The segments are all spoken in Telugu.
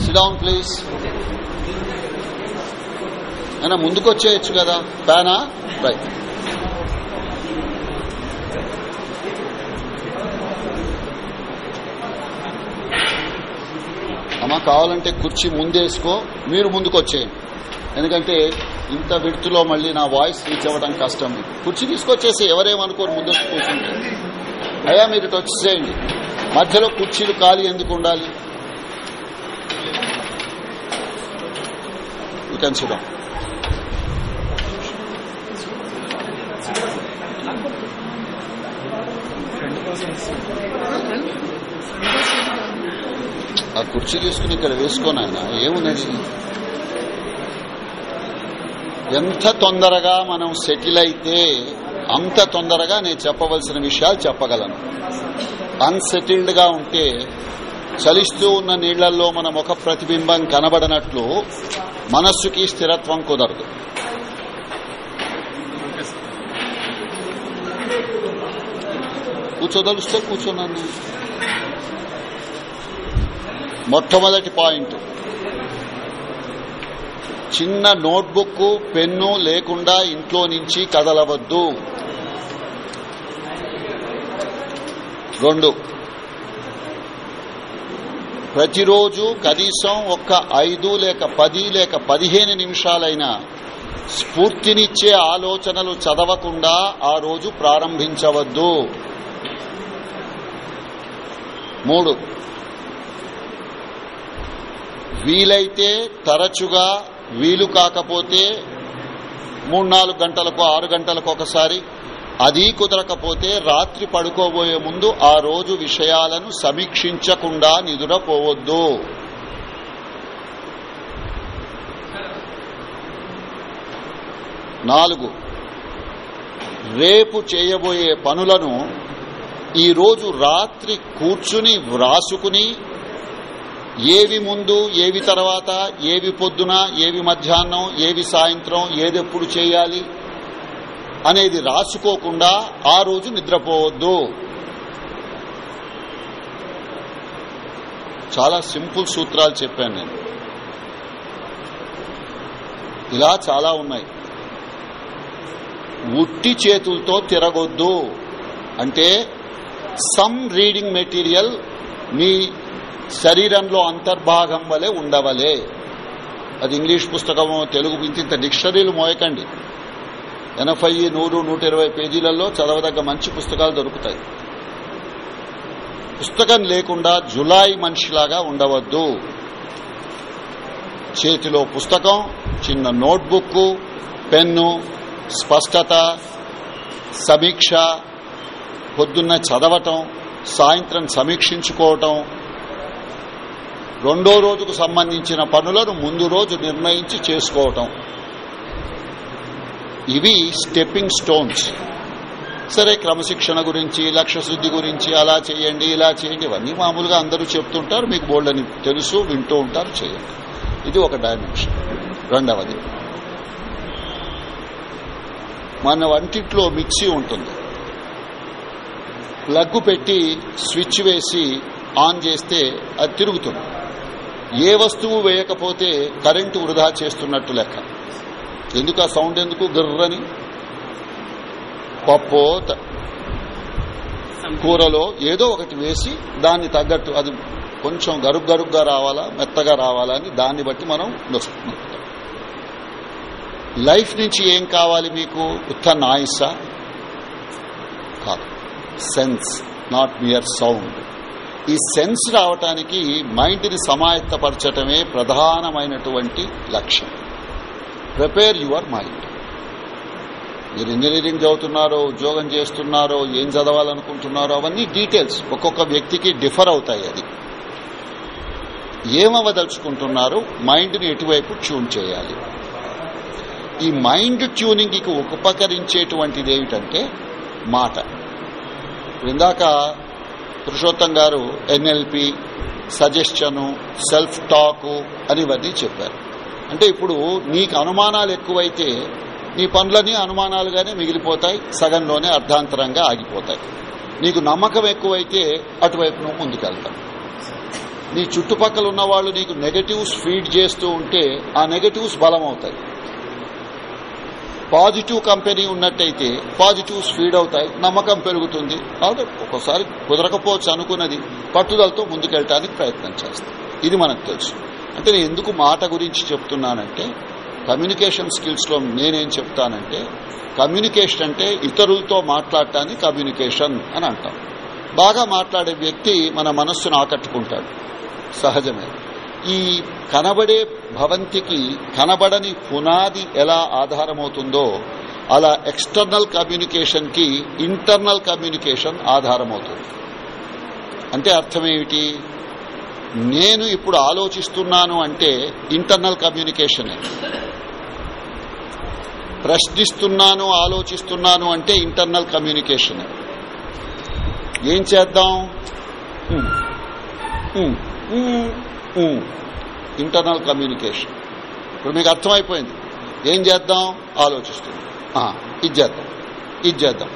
సిడాంగ్ ప్లీజ్ అయినా ముందుకొచ్చేయచ్చు కదా. ప్యానా రైట్ అమ్మా కావాలంటే కుర్చీ ముందేసుకో. మీరు ముందుకొచ్చేయండి. ఎందుకంటే ఇంత విడుతులో మళ్ళీ నా వాయిస్ రీచ్ అవ్వడం కష్టం. కుర్చీ తీసుకొచ్చేసి ఎవరేమనుకోరు ముందు కూర్చుంటే. అయ్యా మీరు ఇటు వచ్చేసేయండి. మధ్యలో కుర్చీలు ఖాళీ ఎందుకు ఉండాలి? యూ కెన్ ఆ కుర్చీ తీసుకుని ఇక్కడ వేసుకోను ఆయన ఏమున్నది? ఎంత తొందరగా మనం సెటిల్ అయితే అంత తొందరగా నేను చెప్పవలసిన విషయాలు చెప్పగలను. అన్సెటిల్డ్గా ఉంటే చలిస్తూ ఉన్న నీళ్ళలో మన ముఖ ప్రతిబింబం కనబడనట్లు మనస్సుకి స్థిరత్వం కుదరదు. కూర్చోదలుస్తే కూర్చున్నాను మొట్టమొదటి పాయింట్. చిన్న నోట్బుక్ పెన్ను లేకుండా ఇంట్లో నుంచి కదలవద్దు. రెండు. ప్రతిరోజు కనీసం ఒక్క ఐదు లేక పది లేక పదిహేను నిమిషాలైనా స్ఫూర్తినిచ్చే ఆలోచనలు చదవకుండా ఆ రోజు ప్రారంభించవద్దు. మూడు. వీలైతే తరచుగా వీలు కాకపోతే మూడు నాలుగు గంటలకు ఆరు గంటలకు ఒకసారి అది కుదరకపోతే రాత్రి పడుకోబోయే ముందు ఆ రోజు విషయాలను సమీక్షించకుండా నిదురపోవద్దు. నాలుగు. రేపు చేయబోయే పనులను ఈరోజు రాత్రి కూర్చుని వ్రాసుకుని ఏవి ముందు ఏవి తర్వాత ఏవి పొద్దున ఏవి మధ్యాహ్నం ఏవి సాయంత్రం ఏదెప్పుడు చేయాలి అనేది రాసుకోకుండా ఆ రోజు నిద్రపోవద్దు. చాలా సింపుల్ సూత్రాలు చెప్పాను నేను. ఇలా చాలా ఉన్నాయి. ఉట్టి చేతులతో తిరగొద్దు. అంటే సమ్ రీడింగ్ మెటీరియల్ మీ శరీరంలో అంతర్భాగం వలె ఉండవలే. అది ఇంగ్లీష్ పుస్తకము తెలుగు ఇంత డిక్షనరీలు మోయకండి. ఎనభై నూరు నూట ఇరవై పేజీలలో చదవదగ్గ మంచి పుస్తకాలు దొరుకుతాయి. పుస్తకం లేకుండా జులాయి మనిషిలాగా ఉండవద్దు. చేతిలో పుస్తకం చిన్న నోట్బుక్ పెన్ను స్పష్టత సమీక్ష పొద్దున్న చదవటం సాయంత్రం సమీక్షించుకోవటం రెండో రోజుకు సంబంధించిన పనులను ముందు రోజు నిర్ణయించి చేసుకోవటం. ఇవి స్టెప్పింగ్ స్టోన్స్ సరే క్రమశిక్షణ గురించి లక్ష్య శుద్ధి గురించి అలా చేయండి ఇలా చేయండి ఇవన్నీ మామూలుగా అందరూ చెప్తుంటారు మీకు బోల్డ్ అని తెలుసు వింటూ ఉంటారు చేయండి. ఇది ఒక డైమెన్షన్ రెండవది మన వంటిట్లో మిక్సీ ఉంటుంది. ప్లగ్ పెట్టి స్విచ్ వేసి ఆన్ చేస్తే అది తిరుగుతుంది. ఏ వస్తువు వేయకపోతే కరెంటు వృధా చేస్తున్నట్టు లెక్క. ఎందుకు ఆ సౌండ్ ఎందుకు గర్రని? పప్పో కూరలో ఏదో ఒకటి వేసి దాన్ని తగ్గట్టు అది కొంచెం గరుగ్ గరుగ్గా రావాలా మెత్తగా రావాలా అని దాన్ని బట్టి మనం నొస్తున్నాం లైఫ్ నుంచి ఏం కావాలి మీకు? ఉత్త నాయిసా? కాదు. Sense not mere sound. ఈ సెన్స్ రావటానికి మైండ్ని సమాయత్తపరచటమే ప్రధానమైనటువంటి లక్ష్యం. Prepare your mind. మీరు ఇంజనీరింగ్ చదువుతున్నారో ఉద్యోగం చేస్తున్నారో ఏం చదవాలనుకుంటున్నారో అవన్నీ డీటెయిల్స్ ఒక్కొక్క వ్యక్తికి డిఫర్ అవుతాయి అది. ఏమవదలుచుకుంటున్నారు మైండ్ని ఎటువైపు ట్యూన్ చేయాలి? ఈ మైండ్ ట్యూనింగ్కి ఉపకరించేటువంటిది ఏమిటంటే మాట. ఇందాక పురుషోత్తం గారు ఎన్ఎల్పి సజెషను సెల్ఫ్ టాకు అని ఇవన్నీ చెప్పారు. అంటే ఇప్పుడు నీకు అనుమానాలు ఎక్కువైతే నీ పనులన్నీ అనుమానాలుగానే మిగిలిపోతాయి సగంలోనే అర్ధాంతరంగా ఆగిపోతాయి. నీకు నమ్మకం ఎక్కువైతే అటువైపు నువ్వు ముందుకెళ్తావు. నీ చుట్టుపక్కల ఉన్న వాళ్ళు నీకు నెగటివ్స్ ఫీడ్ చేస్తూ ఉంటే ఆ నెగటివ్స్ బలం అవుతాయి పాజిటివ్ కంపెనీ ఉన్నట్టయితే పాజిటివ్స్ ఫీడ్ అవుతాయి నమ్మకం పెరుగుతుంది. కాబట్టి ఒక్కోసారి కుదరకపోవచ్చు అనుకున్నది పట్టుదలతో ముందుకెళ్ళటానికి ప్రయత్నం చేస్తాం. ఇది మనకు తెలుసు. అంటే నేను ఎందుకు మాట గురించి చెప్తున్నానంటే కమ్యూనికేషన్ స్కిల్స్లో నేనేం చెప్తానంటే కమ్యూనికేషన్ అంటే ఇతరులతో మాట్లాడటానికి కమ్యూనికేషన్ అని అంటాం. బాగా మాట్లాడే వ్యక్తి మన మనస్సును ఆకట్టుకుంటాడు సహజమే. ఈ కనబడే భవంతికి కనబడని పునాది ఎలా ఆధారమవుతుందో అలా ఎక్స్టర్నల్ కమ్యూనికేషన్కి ఇంటర్నల్ కమ్యూనికేషన్ ఆధారమవుతుంది. అంటే అర్థమేమిటి నేను ఇప్పుడు ఆలోచిస్తున్నాను అంటే ఇంటర్నల్ కమ్యూనికేషనే. ప్రశ్నిస్తున్నాను ఆలోచిస్తున్నాను అంటే ఇంటర్నల్ కమ్యూనికేషనే. ఏం చేద్దాం? Internal communication. ఇప్పుడు మీకు అర్థమైపోయింది. ఏం చేద్దాం? ఆలోచిస్తుంది ఇది చేద్దాం. ఇది చేద్దాం.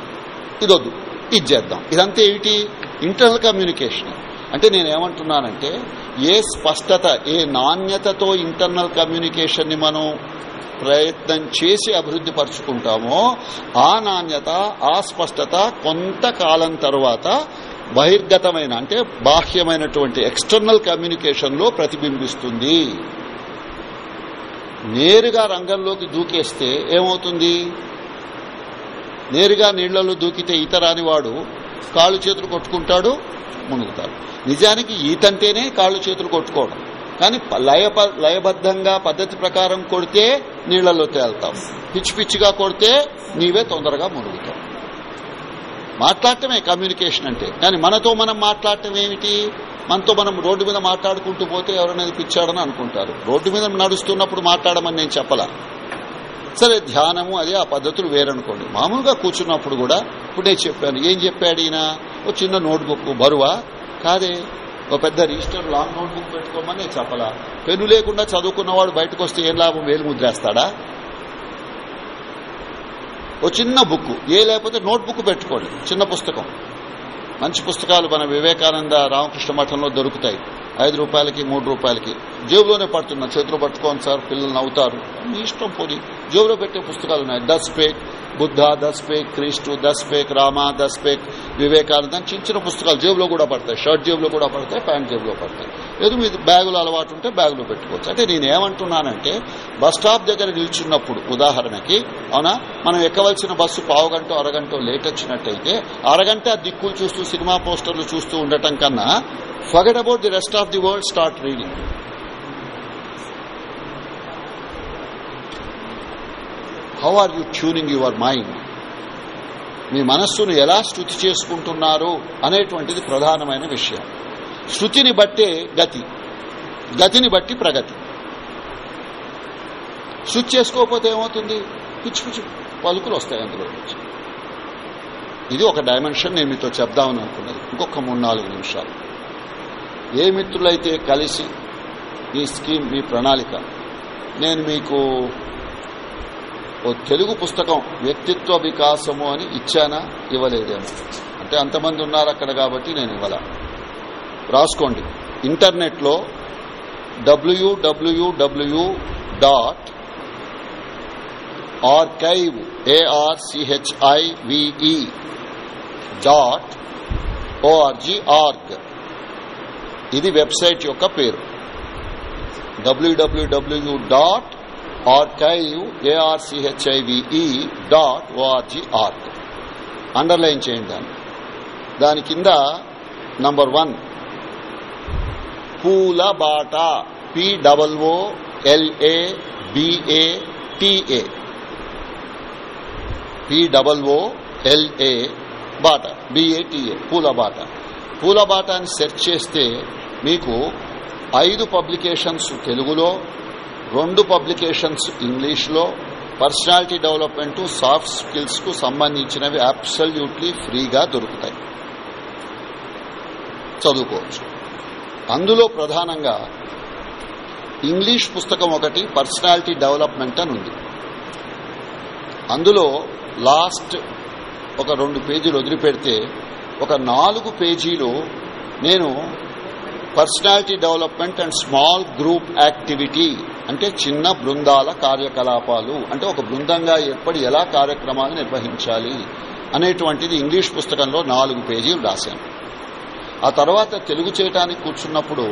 ఇదొద్దు. ఇది చేద్దాం. ఇదంతా ఏమిటి? Internal communication. అంటే నేనేమంటున్నానంటే ఏ స్పష్టత ఏ నాణ్యతతో ఇంటర్నల్ కమ్యూనికేషన్ని మనం ప్రయత్నం చేసి అభివృద్ధి పరుచుకుంటామో ఆ నాణ్యత ఆ స్పష్టత కొంతకాలం తర్వాత బహిర్గతమైన అంటే బాహ్యమైనటువంటి ఎక్స్టర్నల్ కమ్యూనికేషన్లో ప్రతిబింబిస్తుంది. నేరుగా రంగంలోకి దూకేస్తే ఏమవుతుంది? నేరుగా నీళ్ళలో దూకితే ఇతరాని వాడు కాళ్ళు చేతులు కొట్టుకుంటాడు మునుగుతారు. నిజానికి ఈతంటేనే కాళ్ళు చేతులు కొట్టుకోవడం. కానీ లయ లయబద్ధంగా పద్ధతి ప్రకారం కొడితే నీళ్ళలో తేల్తాం. పిచ్చి పిచ్చిగా కొడితే నీవే తొందరగా మునుగుతావు. మాట్లాడటమే కమ్యూనికేషన్ అంటే. కానీ మనతో మనం మాట్లాడటం ఏమిటి? మనతో మనం రోడ్డు మీద మాట్లాడుకుంటూ పోతే ఎవరైనా పిచ్చాడని అనుకుంటారు. రోడ్డు మీద నడుస్తున్నప్పుడు మాట్లాడమని నేను చెప్పలా. సరే ధ్యానము అదే ఆ పద్ధతులు వేరనుకోండి. మామూలుగా కూర్చున్నప్పుడు కూడా ఇప్పుడు నేను చెప్పాను. ఏం చెప్పాడు ఈయన? ఓ చిన్న నోట్బుక్ బరువా? కాదే ఒక పెద్ద రిజిస్టర్ లాంగ్ నోట్బుక్ పెట్టుకోమని చెప్పలా. పెను లేకుండా చదువుకున్నవాడు బయటకు వస్తే ఏం లాభం? వేలు ముద్రేస్తాడా? ఓ చిన్న బుక్ ఏ లేకపోతే నోట్బుక్ పెట్టుకోండి. చిన్న పుస్తకం. మంచి పుస్తకాలు మన వివేకానంద రామకృష్ణ మఠంలో దొరుకుతాయి. ఐదు రూపాయలకి మూడు రూపాయలకి. జేబులోనే పడుతున్నా. చేతిలో పట్టుకోండి సార్ పిల్లలు నవ్వుతారు. మీ ఇష్టం పోని. జేబులో పెట్టే పుస్తకాలు ఉన్నాయి. దస్ పేట్ బుద్ధ దస్ పేక్ క్రీస్తు దస్ పేక్ రామ దస్ పేక్ వివేకానంద చిన్న చిన్న పుస్తకాలు జేబులో కూడా పడతాయి షర్ట్ జేబులో కూడా పడతాయి ప్యాంట్ జేబులో పడతాయి. ఏదో మీ బ్యాగులు అలవాటు ఉంటే బ్యాగులో పెట్టుకోవచ్చు. అంటే నేను ఏమంటున్నానంటే బస్ స్టాప్ దగ్గర నిల్చున్నప్పుడు ఉదాహరణకి అవునా? మనం ఎక్కవలసిన బస్సు పావుగంట అరగంట లేట్ వచ్చినట్టయితే అరగంట దిక్కులు చూస్తూ సినిమా పోస్టర్లు చూస్తూ ఉండటం కన్నా forget about the rest of the world start reading. How are you tuning your mind మీ మనస్సును ఎలా శృతి చేసుకుంటున్నారు అనేటువంటిది ప్రధానమైన విషయం. శృతిని బట్టే గతి. గతిని బట్టి ప్రగతి. శృతి చేసుకోకపోతే ఏమవుతుంది? పిచ్చి పిచ్చి పలుకులు వస్తాయి అందులో నుంచి. ఇది ఒక డైమెన్షన్ నేను మీతో చెప్దామని అనుకున్నది. ఇంకొక మూడు నాలుగు నిమిషాలు. ఏ మిత్రులైతే కలిసి మీ స్కీమ్ మీ ప్రణాళిక నేను మీకు ఓ తెలుగు పుస్తకం వ్యక్తిత్వ వికాసము అని ఇచ్చానా? ఇవ్వలేదేమో. అంటే అంతమంది ఉన్నారు అక్కడ కాబట్టి నేను ఇవ్వాల. రాసుకోండి. ఇంటర్నెట్లో WWW dot archive ARCHIVE dot ORG org. ఇది వెబ్సైట్ యొక్క పేరు. WWW dot archive ARCHIVE dot ORG org underline చేయండి దాన్ని. దాని కింద number one Poola Baata P double O LA BA TA P double O LA Baata BATA Poola బాట పూల బాట అని సెర్చ్ చేస్తే మీకు ఐదు పబ్లికేషన్స్ తెలుగులో రెండు పబ్లికేషన్స్ ఇంగ్లీష్లో పర్సనాలిటీ డెవలప్మెంట్ సాఫ్ట్ స్కిల్స్కు సంబంధించినవి అబ్సల్యూట్లీ ఫ్రీగా దొరుకుతాయి. చదువుకోవచ్చు. అందులో ప్రధానంగా ఇంగ్లీష్ పుస్తకం ఒకటి పర్సనాలిటీ డెవలప్మెంట్ అని ఉంది. అందులో లాస్ట్ ఒక రెండు పేజీలు వదిలిపెడితే ఒక నాలుగు పేజీలు నేను personality development and small group activity అంటే చిన్న బృందాల కార్యకలాపాలు. అంటే ఒక బృందంగా ఏర్పడి ఎలా కార్యక్రమాలు నిర్వహించాలి అనేటువంటిది ఇంగ్లీష్ పుస్తకంలో నాలుగు పేజీలు రాశాను. ఆ తర్వాత తెలుగు చేయటానికి కూర్చున్నప్పుడు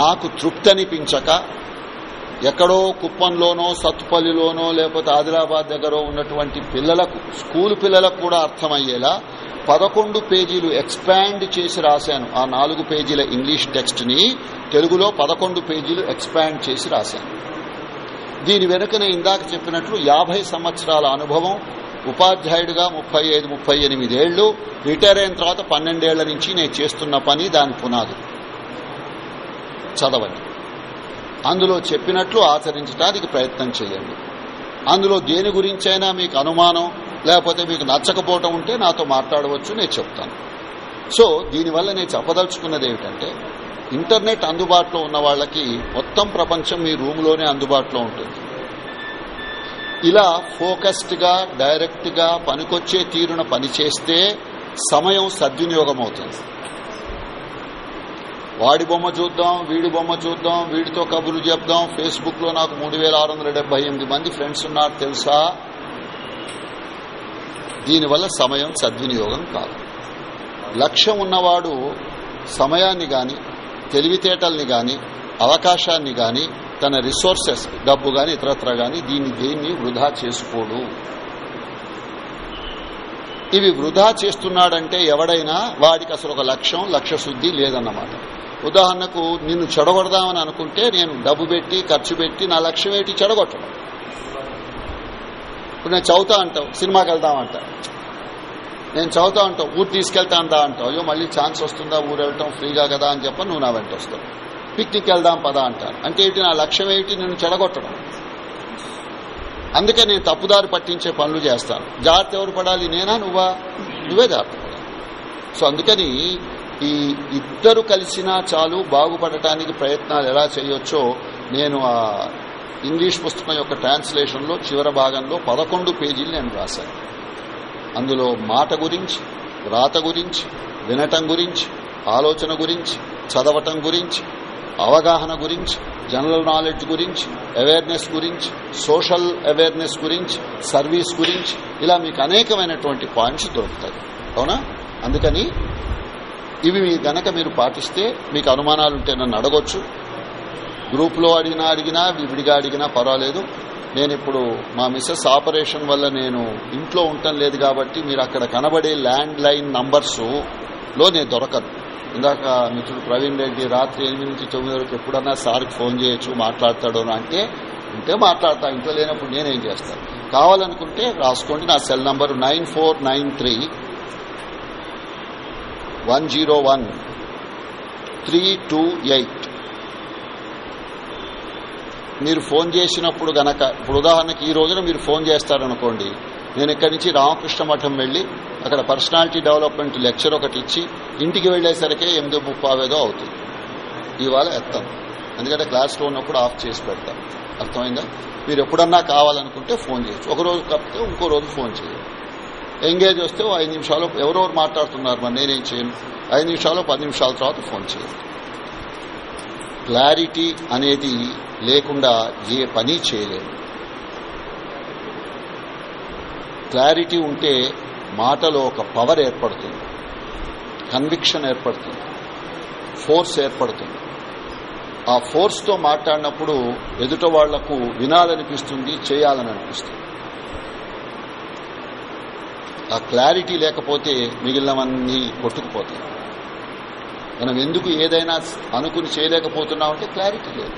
నాకు తృప్తి అనిపించక ఎక్కడో కుప్పంలోనో సత్తుపల్లిలోనో లేకపోతే ఆదిలాబాద్ దగ్గర ఉన్నటువంటి పిల్లలకు స్కూల్ పిల్లలకు కూడా అర్థమయ్యేలా పదకొండు పేజీలు ఎక్స్పాండ్ చేసి రాశాను. ఆ నాలుగు పేజీల ఇంగ్లీష్ టెక్స్ట్ని తెలుగులో పదకొండు పేజీలు ఎక్స్పాండ్ చేసి రాశాను. దీని వెనుకనే ఇందాక చెప్పినట్లు యాభై సంవత్సరాల అనుభవం ఉపాధ్యాయుడిగా ముప్పై ఐదు ముప్పై ఎనిమిదేళ్ళు రిటైర్ అయిన తర్వాత పన్నెండేళ్ళ నుంచి నేను చేస్తున్న పని దాని పునాదు. చదవండి. అందులో చెప్పినట్లు ఆచరించడానికి ప్రయత్నం చేయండి. అందులో దేని గురించైనా మీకు అనుమానం లేకపోతే మీకు నచ్చకపోవటం ఉంటే నాతో మాట్లాడవచ్చు నేను చెప్తాను. సో దీనివల్ల నేను చెప్పదలుచుకున్నది ఏమిటంటే ఇంటర్నెట్ అందుబాటులో ఉన్న వాళ్ళకి మొత్తం ప్రపంచం మీ రూమ్లోనే అందుబాటులో ఉంటుంది. ఇలా ఫోకస్డ్గా డైరెక్ట్గా పనికొచ్చే తీరున పనిచేస్తే సమయం సద్వినియోగం అవుతుంది వాడి బొమ్మ చూద్దాం వీడి బొమ్మ చూద్దాం వీడితో కబుర్లు చెప్దాం. ఫేస్బుక్లో నాకు మూడు వేల ఆరు వందల డెబ్బై ఎనిమిది మంది ఫ్రెండ్స్ ఉన్నారు తెలుసా? దీనివల్ల సమయం సద్వినియోగం కాదు. లక్ష్యం ఉన్నవాడు సమయాన్ని గాని తెలివితేటల్ని గాని అవకాశాన్ని గాని తన రిసోర్సెస్ డబ్బు గాని ఇతరత్ర గాని దీన్ని దేన్ని వృధా చేసుకోడు. ఇవి వృధా చేస్తున్నాడంటే ఎవడైనా వాడికి అసలు ఒక లక్ష్యం లక్ష్య శుద్ధి లేదన్నమాట. ఉదాహరణకు నిన్ను చెడగొడదామని అనుకుంటే నేను డబ్బు పెట్టి ఖర్చు పెట్టి నా లక్ష్యం ఏంటి? చెడగొట్టడం. ఇప్పుడు నేను చదువుతా అంటావు సినిమాకి వెళ్దాం అంటా. నేను చదువుతా అంటావు ఊరు తీసుకెళ్తా అందా అంటావు. అయ్యో మళ్ళీ ఛాన్స్ వస్తుందా ఊరు వెళ్ళటం ఫ్రీగా కదా అని చెప్పి నువ్వు నా వెంట వస్తావు. పిక్నిక్ వెళ్దాం పదా అంటాను. అంటే ఏంటి నా లక్ష్యం ఏంటి? నేను చెడగొట్టడం. అందుకే నేను తప్పుదారి పట్టించే పనులు చేస్తాను. జాగ్రత్త ఎవరు పడాలి? నేనా నువ్వా? నువ్వే జాగ్రత్త పడాలి. సో అందుకని ఈ ఇద్దరు కలిసినా చాలు బాగుపడటానికి ప్రయత్నాలు ఎలా చేయొచ్చో నేను ఆ ఇంగ్లీష్ పుస్తకం యొక్క ట్రాన్స్లేషన్లో చివరి భాగంలో పదకొండు పేజీలు నేను రాశాను. అందులో మాట గురించి రాత గురించి వినటం గురించి ఆలోచన గురించి చదవటం గురించి అవగాహన గురించి జనరల్ నాలెడ్జ్ గురించి అవేర్నెస్ గురించి సోషల్ అవేర్నెస్ గురించి సర్వీస్ గురించి ఇలా మీకు అనేకమైనటువంటి పాయింట్స్ దొరుకుతాయి. అవునా? అందుకని ఇవి మీ గనక మీరు పాటిస్తే మీకు అనుమానాలుంటే నన్ను అడగొచ్చు. గ్రూప్లో అడిగినా అడిగినా విడిగా అడిగినా పర్వాలేదు. నేను ఇప్పుడు మా మిస్సెస్ ఆపరేషన్ వల్ల నేను ఇంట్లో ఉండటం లేదు కాబట్టి మీరు అక్కడ కనబడే ల్యాండ్ లైన్ నంబర్స్లో నేను దొరకను. ఇందాక మిత్రుడు ప్రవీణ్ రెడ్డి రాత్రి ఎనిమిది నుంచి తొమ్మిది వరకు ఎప్పుడన్నా సార్కి ఫోన్ చేయొచ్చు మాట్లాడతాడు అంటే ఉంటే మాట్లాడతా ఇంట్లో లేనప్పుడు నేనేం చేస్తాను? కావాలనుకుంటే రాసుకోండి నా cell number nine four nine three one zero one three two eight. మీరు ఫోన్ చేసినప్పుడు గనక ఇప్పుడు ఉదాహరణకి ఈ రోజున మీరు ఫోన్ చేస్తారనుకోండి నేను ఇక్కడి నుంచి రామకృష్ణ మఠం వెళ్ళి అక్కడ పర్సనాలిటీ డెవలప్మెంట్ లెక్చర్ ఒకటి ఇచ్చి ఇంటికి వెళ్ళేసరికి ఎనిమిది ముప్పావేదో అవుతుంది. ఇవాళ ఎత్తాం. ఎందుకంటే క్లాస్లో ఉన్నప్పుడు ఆఫ్ చేసి పెడతాం. అర్థమైందా? మీరు ఎప్పుడన్నా కావాలనుకుంటే ఫోన్ చేయొచ్చు. ఒక రోజు కాకపోతే ఇంకో రోజు ఫోన్ చేయాలి ఎంగేజ్ వస్తే ఐదు నిమిషాలు ఎవరెవరు మాట్లాడుతున్నారు మరి నేనేం చేయను? ఐదు నిమిషాలు పది నిమిషాల తర్వాత ఫోన్ చేయాలి క్లారిటీ అనేది లేకుండా ఏ పని చేయలేము క్లారిటీ ఉంటే మాటలో ఒక పవర్ ఏర్పడుతుంది. కన్విక్షన్ ఏర్పడుతుంది. ఫోర్స్ ఏర్పడుతుంది. ఆ ఫోర్స్తో మాట్లాడినప్పుడు ఎదుట వాళ్ళకు వినాలనిపిస్తుంది చేయాలని అనిపిస్తుంది ఆ క్లారిటీ లేకపోతే మిగిలినవన్నీ కొట్టుకుపోతాయి. మనం ఎందుకు ఏదైనా అనుకుని చేయలేకపోతున్నామంటే క్లారిటీ లేదు.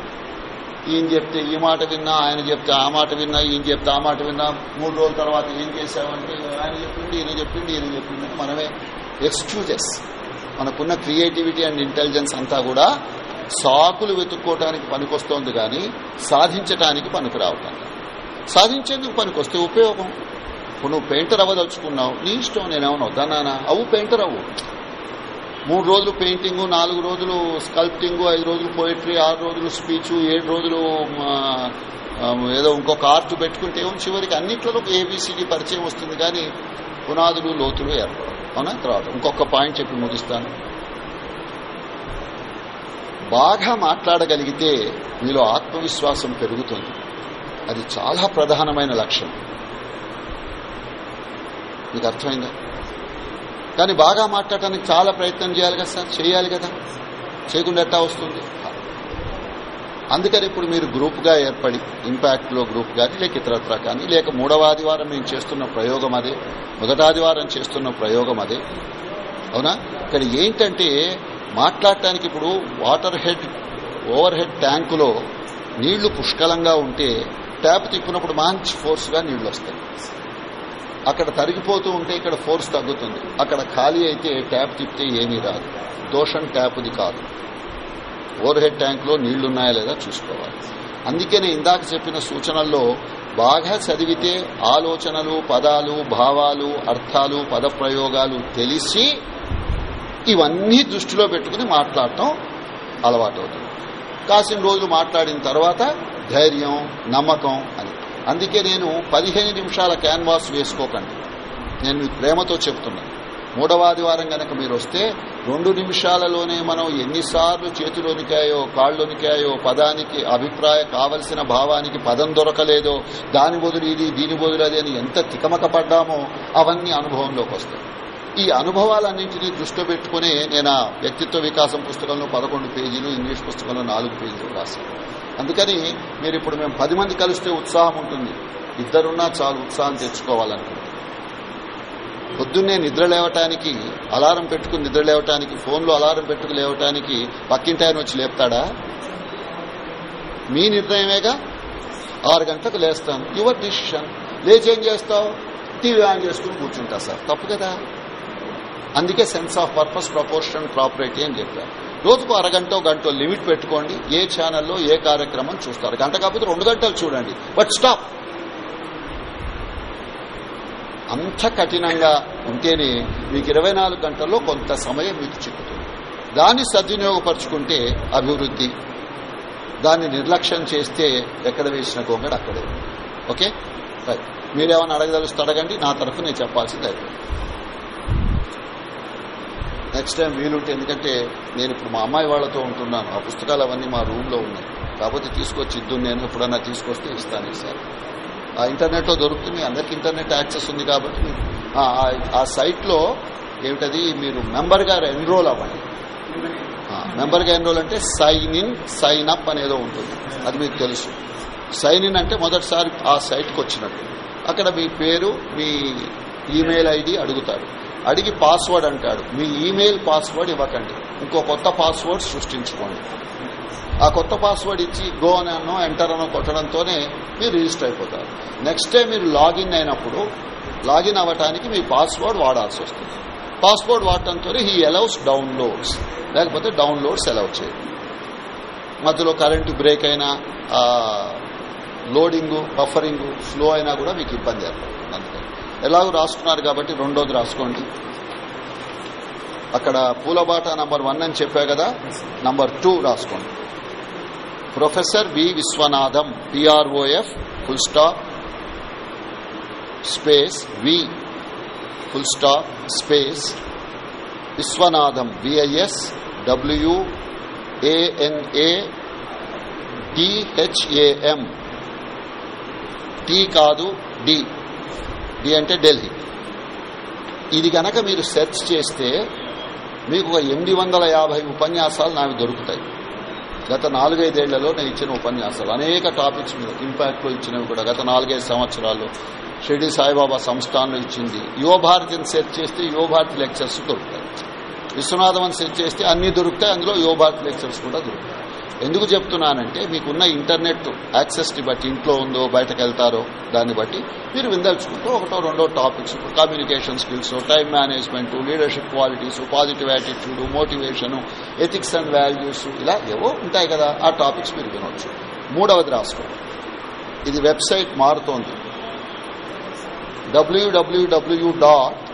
ఈయన చెప్తే ఈ మాట విన్నా ఆయన చెప్తే ఆ మాట విన్నా ఈయన చెప్తే ఆ మాట విన్నా మూడు రోజుల తర్వాత ఏం చేశామంటే ఆయన చెప్పింది ఈయన చెప్పింది ఈయన చెప్పింది మనమే ఎక్స్క్యూజెస్ మనకున్న క్రియేటివిటీ అండ్ ఇంటెలిజెన్స్ అంతా కూడా సాకులు వెతుక్కోవటానికి పనికొస్తోంది కానీ సాధించటానికి పనికి రావటం సాధించేందుకు పనికొస్తే ఉపయోగం. ఇప్పుడు నువ్వు పెయింటర్ అవ్వదలుచుకున్నావు నీ ఇష్టం నేనేమన్నా వద్దన్నానా అవు పెయింటర్ అవ్వు. మూడు రోజులు పెయింటింగ్ నాలుగు రోజులు స్కల్ప్టింగ్ ఐదు రోజులు పోయిటరీ ఆరు రోజులు స్పీచ్ ఏడు రోజులు ఏదో ఇంకొక ఆర్ట్ పెట్టుకుంటే చివరికి అన్నింటిలో ఏబీసీడీ పరిచయం వస్తుంది కానీ పునాదులు లోతులు ఏర్పడవు. అవునా? తర్వాత ఇంకొక పాయింట్ చెప్పి ముగిస్తాను. బాగా మాట్లాడగలిగితే మీలో ఆత్మవిశ్వాసం పెరుగుతుంది. అది చాలా ప్రధానమైన లక్ష్యం మీకు అర్థమైందా? కానీ బాగా మాట్లాడటానికి చాలా ప్రయత్నం చేయాలి కదా సార్? చేయాలి కదా? చేయకుండా ఎట్టా వస్తుంది? అందుకని ఇప్పుడు మీరు గ్రూప్గా ఏర్పడి ఇంపాక్ట్లో గ్రూప్ కానీ లేక ఇతరత్ర కానీ లేక మూడవ ఆదివారం మేము చేస్తున్న ప్రయోగం అదే మొదటాదివారం చేస్తున్న ప్రయోగం అదే. అవునా? ఇక్కడ ఏంటంటే మాట్లాడటానికి ఇప్పుడు వాటర్ హెడ్ ఓవర్ హెడ్ ట్యాంకులో నీళ్ళు పుష్కలంగా ఉంటే ట్యాప్ తిప్పినప్పుడు మంచి ఫోర్స్గా నీళ్ళు వస్తాయి. అక్కడ తరిగిపోతూ ఉంటే ఇక్కడ ఫోర్స్ తగ్గుతుంది. అక్కడ ఖాళీ అయితే ట్యాప్ తిప్పితే ఏమీ రాదు. దోషం ట్యాప్ది కాదు. ఓవర్ హెడ్ ట్యాంక్లో నీళ్ళున్నాయా లేదా చూసుకోవాలి. అందుకే ఇందాక చెప్పిన సూచనల్లో బాగా చదివితే ఆలోచనలు పదాలు భావాలు అర్థాలు పదప్రయోగాలు తెలిసి ఇవన్నీ దృష్టిలో పెట్టుకుని మాట్లాడటం అలవాటు అవుతుంది కాసిన రోజులు మాట్లాడిన తర్వాత ధైర్యం నమ్మకం అని అందుకే నేను పదిహేను నిమిషాల క్యాన్వాస్ వేసుకోకండి. నేను మీకు ప్రేమతో చెప్తున్నాను. మూడవ ఆదివారం గనక మీరు వస్తే రెండు నిమిషాలలోనే మనం ఎన్నిసార్లు చేతిలోనికాయో కాళ్ళునికాయో పదానికి అభిప్రాయ కావలసిన భావానికి పదం దొరకలేదో దాని బదులు ఇది దీని బదులు అది అని ఎంత తికమక పడ్డామో అవన్నీ అనుభవంలోకి వస్తాయి. ఈ అనుభవాలన్నింటినీ దృష్టిలో పెట్టుకునే నేను వ్యక్తిత్వ వికాసం పుస్తకంలో పదకొండు పేజీలు ఇంగ్లీష్ పుస్తకంలో నాలుగు పేజీలు రాశాను. అందుకని మీరు ఇప్పుడు మేము పది మంది కలిస్తే ఉత్సాహం ఉంటుంది. ఇద్దరున్నా చాలు ఉత్సాహం తెచ్చుకోవాలనుకుంటుంది పొద్దున్నే నిద్ర లేవటానికి అలారం పెట్టుకుని నిద్ర లేవటానికి ఫోన్లో అలారం పెట్టుకుని లేవటానికి పక్కింటి ఆయన వచ్చి లేపుతాడా? మీ నిర్ణయమేగా? ఆరు గంటలకు లేస్తాను. Your decision. లేచి ఏం చేస్తావు? టీవీ ఆన్ చేసుకుని కూర్చుంటా సార్. తప్పు కదా? అందుకే sense of purpose proportion property అని చెప్పారు. రోజుకు అరగంట గంట లిమిట్ పెట్టుకోండి. ఏ ఛానల్లో ఏ కార్యక్రమం చూస్తారు. గంట కాకపోతే రెండు గంటలు చూడండి. But stop. అంత కఠినంగా ఉంటేనే మీకు ఇరవై గంటల్లో కొంత సమయం మీకు చిక్కుతుంది. దాన్ని సద్వినియోగపరుచుకుంటే అభివృద్ధి. దాన్ని నిర్లక్ష్యం చేస్తే ఎక్కడ వేసిన గొంగడు అక్కడే. ఓకే? రైట్. మీరేమైనా అడగదలుస్తే అడగండి. నా తరఫు నేను చెప్పాల్సింది అయిపోయింది నెక్స్ట్ టైం వీలుంటే ఎందుకంటే నేను ఇప్పుడు మా అమ్మాయి వాళ్ళతో ఉంటున్నాను. ఆ పుస్తకాలు అవన్నీ మా రూమ్లో ఉన్నాయి. కాకపోతే తీసుకొచ్చి ఇద్దు నేను ఎప్పుడన్నా తీసుకొస్తే ఇస్తాను సార్. ఆ ఇంటర్నెట్లో దొరుకుతుంది. అందరికి ఇంటర్నెట్ యాక్సెస్ ఉంది కాబట్టి ఆ సైట్లో ఏమిటది? మీరు మెంబర్గా ఎన్రోల్ అవ్వండి. మెంబర్గా ఎన్రోల్ అంటే సైన్ ఇన్ సైన్ అప్ అనేదో ఉంటుంది. అది మీకు తెలుసు. సైన్ ఇన్ అంటే మొదటిసారి ఆ సైట్కి వచ్చినట్టు. అక్కడ మీ పేరు మీ ఈమెయిల్ ఐడి అడుగుతారు. అడిగి పాస్వర్డ్ అంటాడు. మీ ఈమెయిల్ పాస్వర్డ్ ఇవ్వకండి. ఇంకో కొత్త పాస్వర్డ్ సృష్టించుకోండి. ఆ కొత్త పాస్వర్డ్ ఇచ్చి గో అని అన్నో ఎంటర్ అనో కొట్టడంతోనే మీరు రిజిస్టర్ అయిపోతారు. నెక్స్ట్ డే మీరు లాగిన్ అయినప్పుడు లాగిన్ అవ్వటానికి మీ పాస్వర్డ్ వాడాల్సి వస్తుంది. పాస్వర్డ్ వాడటంతో హీ అలౌస్ డౌన్లోడ్స్ లేకపోతే డౌన్లోడ్స్ అలౌ చేయదు మధ్యలో కరెంటు బ్రేక్ అయినా లోడింగ్ బఫరింగ్ స్లో అయినా కూడా మీకు ఇబ్బంది ఏర్పడుతుంది ఎలాగో రాసుకున్నారు కాబట్టి రెండోది రాసుకోండి. అక్కడ పూలబాట నంబర్ వన్ అని చెప్పా కదా నంబర్ టూ రాసుకోండి. Professor V Viswanatham PROF full stop space V full stop space Viswanatham VIS W ANA DHAM T కాదు డి డి అంటే ఢిల్లీ. ఇది గనక మీరు సెర్చ్ చేస్తే మీకు ఒక ఎనిమిది వందల యాభై ఉపన్యాసాలు నాకు దొరుకుతాయి. గత నాలుగైదేళ్ళలో నేను ఇచ్చిన ఉపన్యాసాలు అనేక టాపిక్స్ మీద ఇంపాక్ట్లో ఇచ్చినవి కూడా. గత నాలుగైదు సంవత్సరాలు షిర్డి సాయిబాబా సంస్థానం ఇచ్చింది. యువభారతిని సెర్చ్ చేస్తే యువభారతి లెక్చర్స్ దొరుకుతాయి. విశ్వనాథమని సెర్చ్ చేస్తే అన్ని దొరుకుతాయి అందులో యువభారతి లెక్చర్స్ కూడా దొరుకుతాయి. ఎందుకు చెప్తున్నానంటే మీకున్న ఇంటర్నెట్ యాక్సెస్ని బట్టి ఇంట్లో ఉందో బయటకు వెళ్తారో దాన్ని బట్టి మీరు విందల్చుకుంటూ ఒకటో రెండో topics communication skills time management leadership qualities positive attitude motivation ethics and values ఇలా ఏవో ఉంటాయి కదా. ఆ టాపిక్స్ మీరు వినొచ్చు. మూడవది రాసుకోండి ఇది వెబ్సైట్ మారుతోంది. WWW dot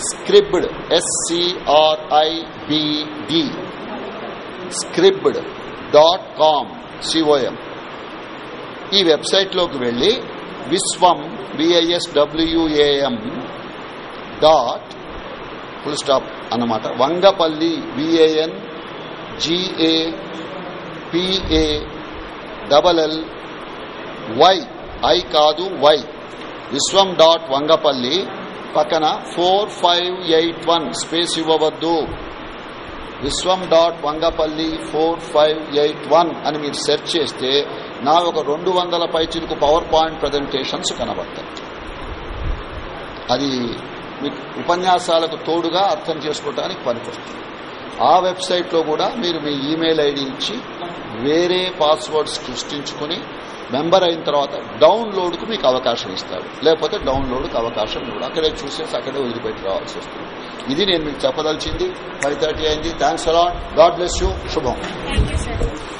scribd SCRIBD scribd dot com COM ఈ వెబ్సైట్లోకి వెళ్ళి Viswam VISWAM dot full stop అన్నమాట. Vangapalli VAN GA PA double L Y I కాదు వై విశ్వం డాట్ వంగపల్లి పక్కన four five eight one space ఇవ్వవద్దు. Viswam dot Vangapalli four five eight one అని మీరు సెర్చ్ చేస్తే నా ఒక రెండు వందల పైచిలకు పవర్ పాయింట్ ప్రజెంటేషన్స్ కనబడతాయి. అది మీకు ఉపన్యాసాలకు తోడుగా అర్థం చేసుకోవడానికి పనికొస్తుంది. ఆ వెబ్సైట్లో కూడా మీరు మీ ఈమెయిల్ ఐడి ఇచ్చి వేరే పాస్వర్డ్స్ సృష్టించుకుని మెంబర్ అయిన తర్వాత డౌన్లోడ్కు మీకు అవకాశం ఇస్తాడు లేకపోతే డౌన్లోడ్కి అవకాశం ఇవ్వడు అక్కడే చూసేసి అక్కడే వదిలిపెట్టి రావాల్సి వస్తుంది. ఇది నేను మీకు చెప్పదలిచింది. ఫైవ్ థర్టీ అయింది. Thanks a lot God bless you శుభం థ్యాంక్ యూ